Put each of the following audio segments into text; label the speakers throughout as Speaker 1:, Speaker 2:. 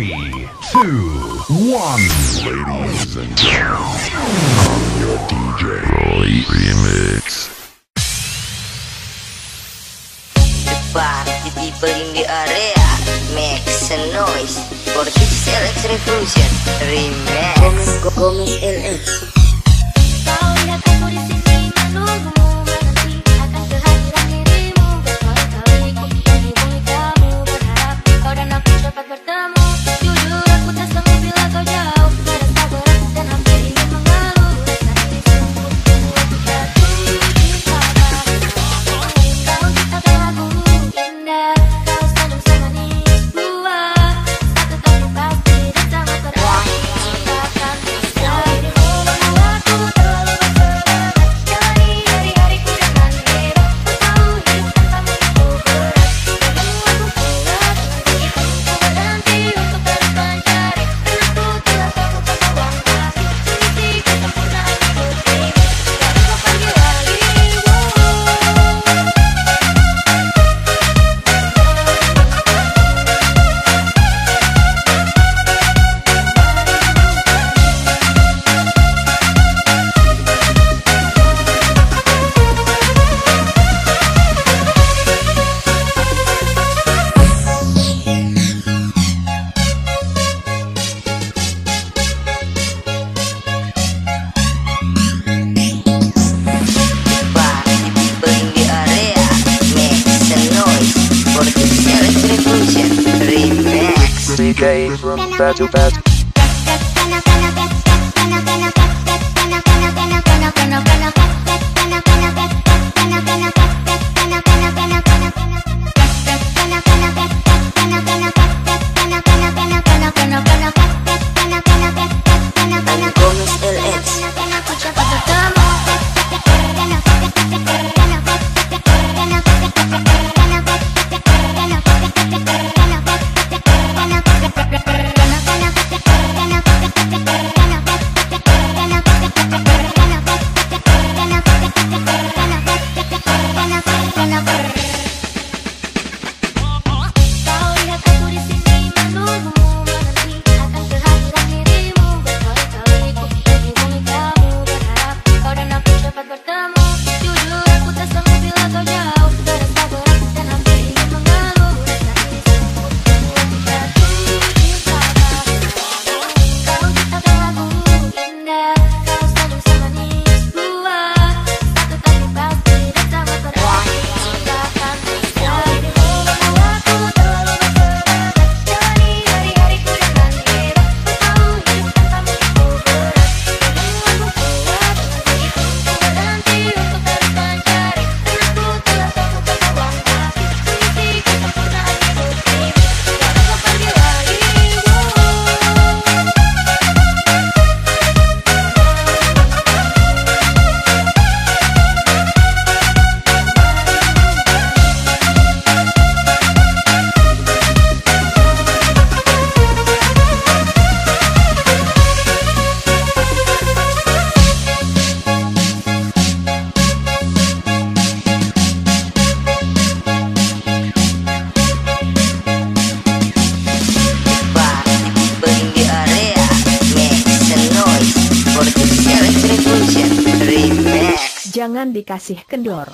Speaker 1: Three, two, one.
Speaker 2: Ladies and gentlemen, I'm your DJ Roy Remix.
Speaker 3: The party people in the area make some noise for this Select Revolution Remix. Gomez, Gomez LX. Paola,
Speaker 4: gay from bad to bad.
Speaker 5: dikasih kendor.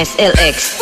Speaker 3: Gomez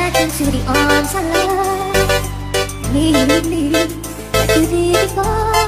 Speaker 6: back into the arms of love.
Speaker 5: Lead me back to the
Speaker 7: before.